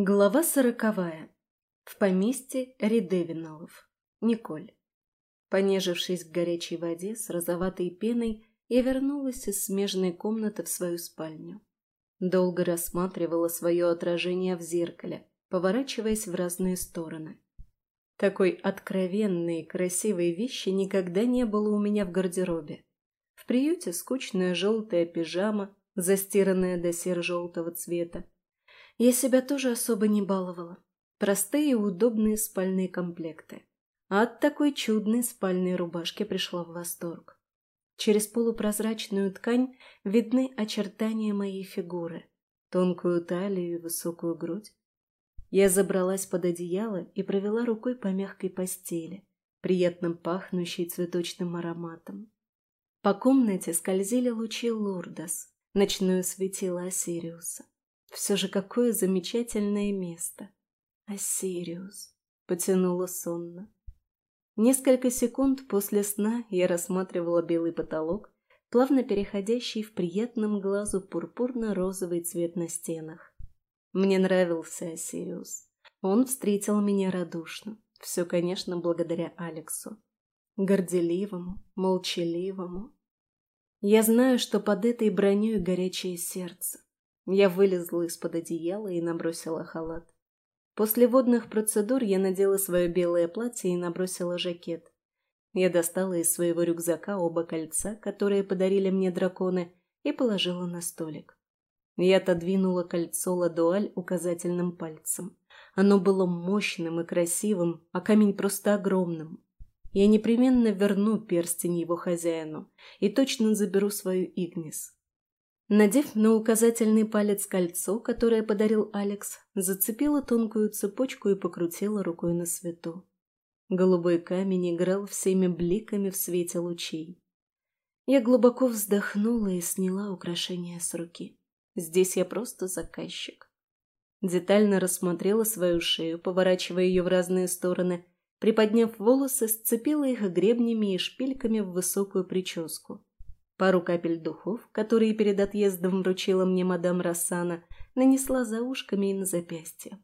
Глава сороковая. В поместье Редевиналов. Николь. Понежившись в горячей воде с розоватой пеной, я вернулась из смежной комнаты в свою спальню. Долго рассматривала свое отражение в зеркале, поворачиваясь в разные стороны. Такой откровенной и красивой вещи никогда не было у меня в гардеробе. В приюте скучная желтая пижама, застиранная до серо-желтого цвета, я себя тоже особо не баловала. Простые и удобные спальные комплекты. От такой чудной спальной рубашки пришла в восторг. Через полупрозрачную ткань видны очертания моей фигуры, тонкую талию и высокую грудь. Я забралась под одеяло и провела рукой по мягкой постели, приятно пахнущей цветочным ароматом. По комнате скользили лучи Лурдос, ночное светило Осириуса. Все же какое замечательное место. Осириус. Потянула сонно. Несколько секунд после сна я рассматривала белый потолок, плавно переходящий в приятном глазу пурпурно-розовый цвет на стенах. Мне нравился Осириус. Он встретил меня радушно. Все, конечно, благодаря Алексу. Горделивому, молчаливому. Я знаю, что под этой броней горячее сердце. Я вылезла из-под одеяла и набросила халат. После водных процедур я надела свое белое платье и набросила жакет. Я достала из своего рюкзака оба кольца, которые подарили мне драконы, и положила на столик. Я отодвинула кольцо ладуаль указательным пальцем. Оно было мощным и красивым, а камень просто огромным. Я непременно верну перстень его хозяину и точно заберу свою Игнис. Надев на указательный палец кольцо, которое подарил Алекс, зацепила тонкую цепочку и покрутила рукой на свету. Голубой камень играл всеми бликами в свете лучей. Я глубоко вздохнула и сняла украшение с руки. Здесь я просто заказчик. Детально рассмотрела свою шею, поворачивая ее в разные стороны, приподняв волосы, сцепила их гребнями и шпильками в высокую прическу. Пару капель духов, которые перед отъездом вручила мне мадам Рассана, нанесла за ушками и на запястье.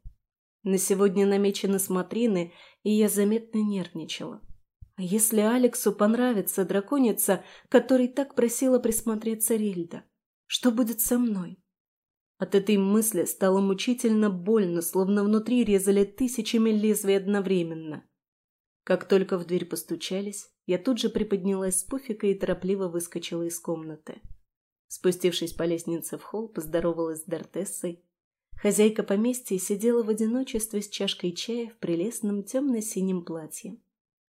На сегодня намечены смотрины, и я заметно нервничала. А если Алексу понравится драконица, которой так просила присмотреться Рильда? Что будет со мной? От этой мысли стало мучительно больно, словно внутри резали тысячами лезвий одновременно. Как только в дверь постучались, я тут же приподнялась с пуфика и торопливо выскочила из комнаты. Спустившись по лестнице в холл, поздоровалась с Дортессой. Хозяйка поместья сидела в одиночестве с чашкой чая в прелестном темно-синем платье.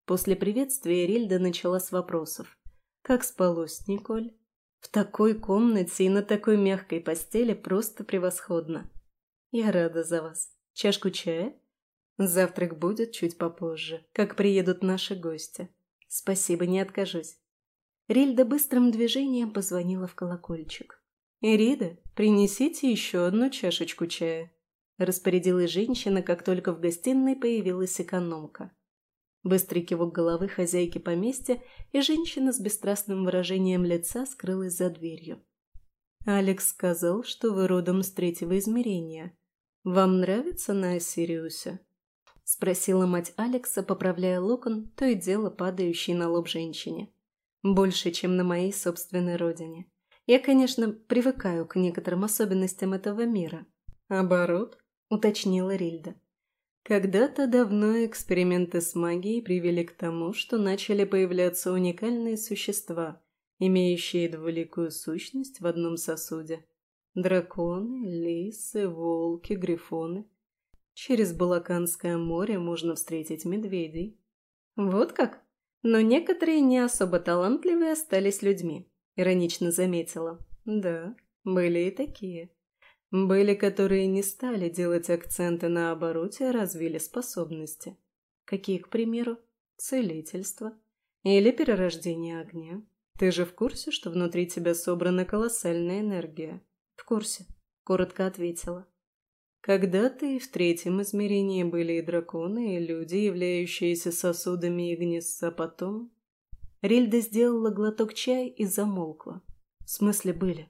После приветствия Рильда начала с вопросов. «Как спалось, Николь?» «В такой комнате и на такой мягкой постели просто превосходно. Я рада за вас. Чашку чая?» Завтрак будет чуть попозже, как приедут наши гости. Спасибо, не откажусь. Рильда быстрым движением позвонила в колокольчик. «Ирида, принесите еще одну чашечку чая», – распорядилась женщина, как только в гостиной появилась экономка. Быстрый кивок головы хозяйки поместья, и женщина с бесстрастным выражением лица скрылась за дверью. «Алекс сказал, что вы родом с третьего измерения. Вам нравится на Осириусе?» — спросила мать Алекса, поправляя локон, то и дело падающий на лоб женщине. «Больше, чем на моей собственной родине. Я, конечно, привыкаю к некоторым особенностям этого мира». «Оборот?» — уточнила Рильда. Когда-то давно эксперименты с магией привели к тому, что начали появляться уникальные существа, имеющие двуликую сущность в одном сосуде. Драконы, лисы, волки, грифоны — Через Балаканское море можно встретить медведей. Вот как? Но некоторые не особо талантливые остались людьми, иронично заметила. Да, были и такие. Были, которые не стали делать акценты на обороте, а развили способности. Какие, к примеру, целительство или перерождение огня. Ты же в курсе, что внутри тебя собрана колоссальная энергия? В курсе, коротко ответила. Когда-то и в третьем измерении были и драконы, и люди, являющиеся сосудами Игнисса, потом... Рильда сделала глоток чая и замолкла. В смысле были?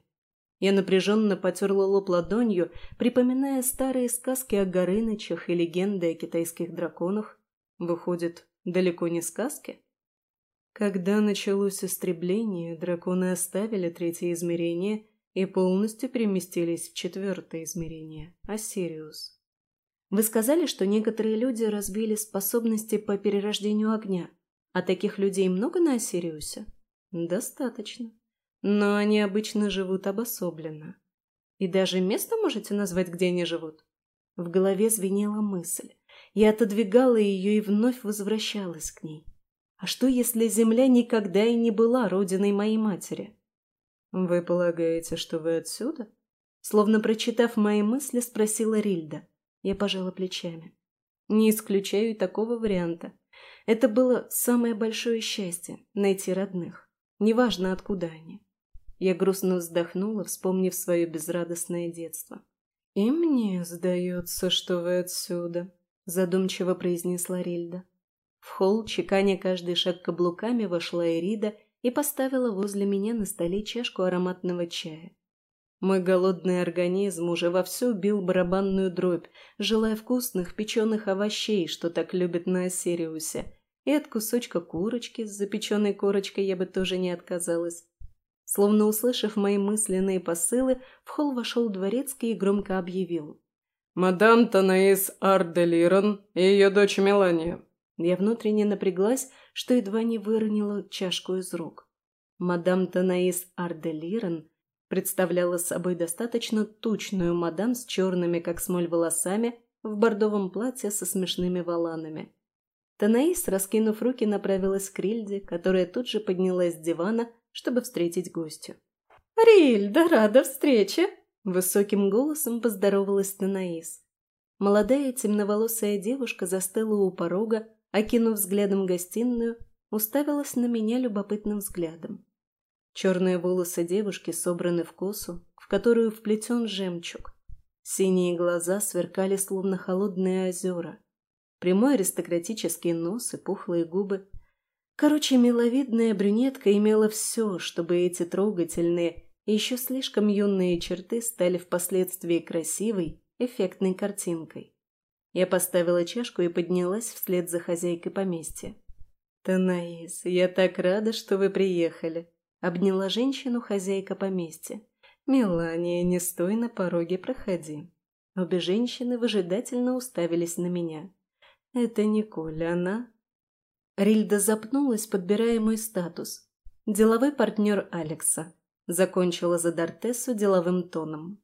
Я напряженно потерла лоб ладонью, припоминая старые сказки о Горынычах и легенды о китайских драконах. Выходит, далеко не сказки? Когда началось истребление, драконы оставили третье измерение и полностью переместились в четвертое измерение – Осириус. Вы сказали, что некоторые люди развили способности по перерождению огня, а таких людей много на Осириусе? Достаточно. Но они обычно живут обособленно. И даже место можете назвать, где они живут? В голове звенела мысль. Я отодвигала ее и вновь возвращалась к ней. А что, если Земля никогда и не была родиной моей матери? «Вы полагаете, что вы отсюда?» Словно прочитав мои мысли, спросила Рильда. Я пожала плечами. Не исключаю и такого варианта. Это было самое большое счастье – найти родных. Неважно, откуда они. Я грустно вздохнула, вспомнив свое безрадостное детство. «И мне сдается, что вы отсюда», – задумчиво произнесла Рильда. В холл, чеканя каждый шаг каблуками, вошла Эрида и поставила возле меня на столе чашку ароматного чая. Мой голодный организм уже вовсю бил барабанную дробь, желая вкусных печеных овощей, что так любят на Осириусе, и от кусочка курочки с запеченной корочкой я бы тоже не отказалась. Словно услышав мои мысленные посылы, в холл вошел дворецкий и громко объявил. «Мадам Танаис Арделирон и ее дочь Мелания». Я внутренне напряглась, что едва не выронила чашку из рук. Мадам Танаис Арделирон представляла собой достаточно тучную мадам с черными, как смоль, волосами в бордовом платье со смешными воланами. Танаис, раскинув руки, направилась к Рильде, которая тут же поднялась с дивана, чтобы встретить гостю. «Рильда, рада встрече!» Высоким голосом поздоровалась Танаис. Молодая темноволосая девушка застыла у порога, окинув взглядом гостиную, уставилась на меня любопытным взглядом. Черные волосы девушки собраны в косу, в которую вплетен жемчуг. Синие глаза сверкали, словно холодные озера. Прямой аристократический нос и пухлые губы Короче, миловидная брюнетка имела все, чтобы эти трогательные и еще слишком юные черты стали впоследствии красивой, эффектной картинкой. Я поставила чашку и поднялась вслед за хозяйкой поместья. «Танаис, я так рада, что вы приехали», — обняла женщину хозяйка поместья. «Мелания, не стой на пороге, проходи». Обе женщины выжидательно уставились на меня. «Это Николь, она Рильда запнулась, подбирая мой статус. «Деловой партнер Алекса», — закончила за Дортесу деловым тоном.